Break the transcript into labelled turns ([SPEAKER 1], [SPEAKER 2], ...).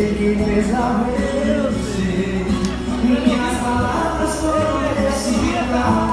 [SPEAKER 1] Peguei meu ser. Minhas palavras foram precipitadas,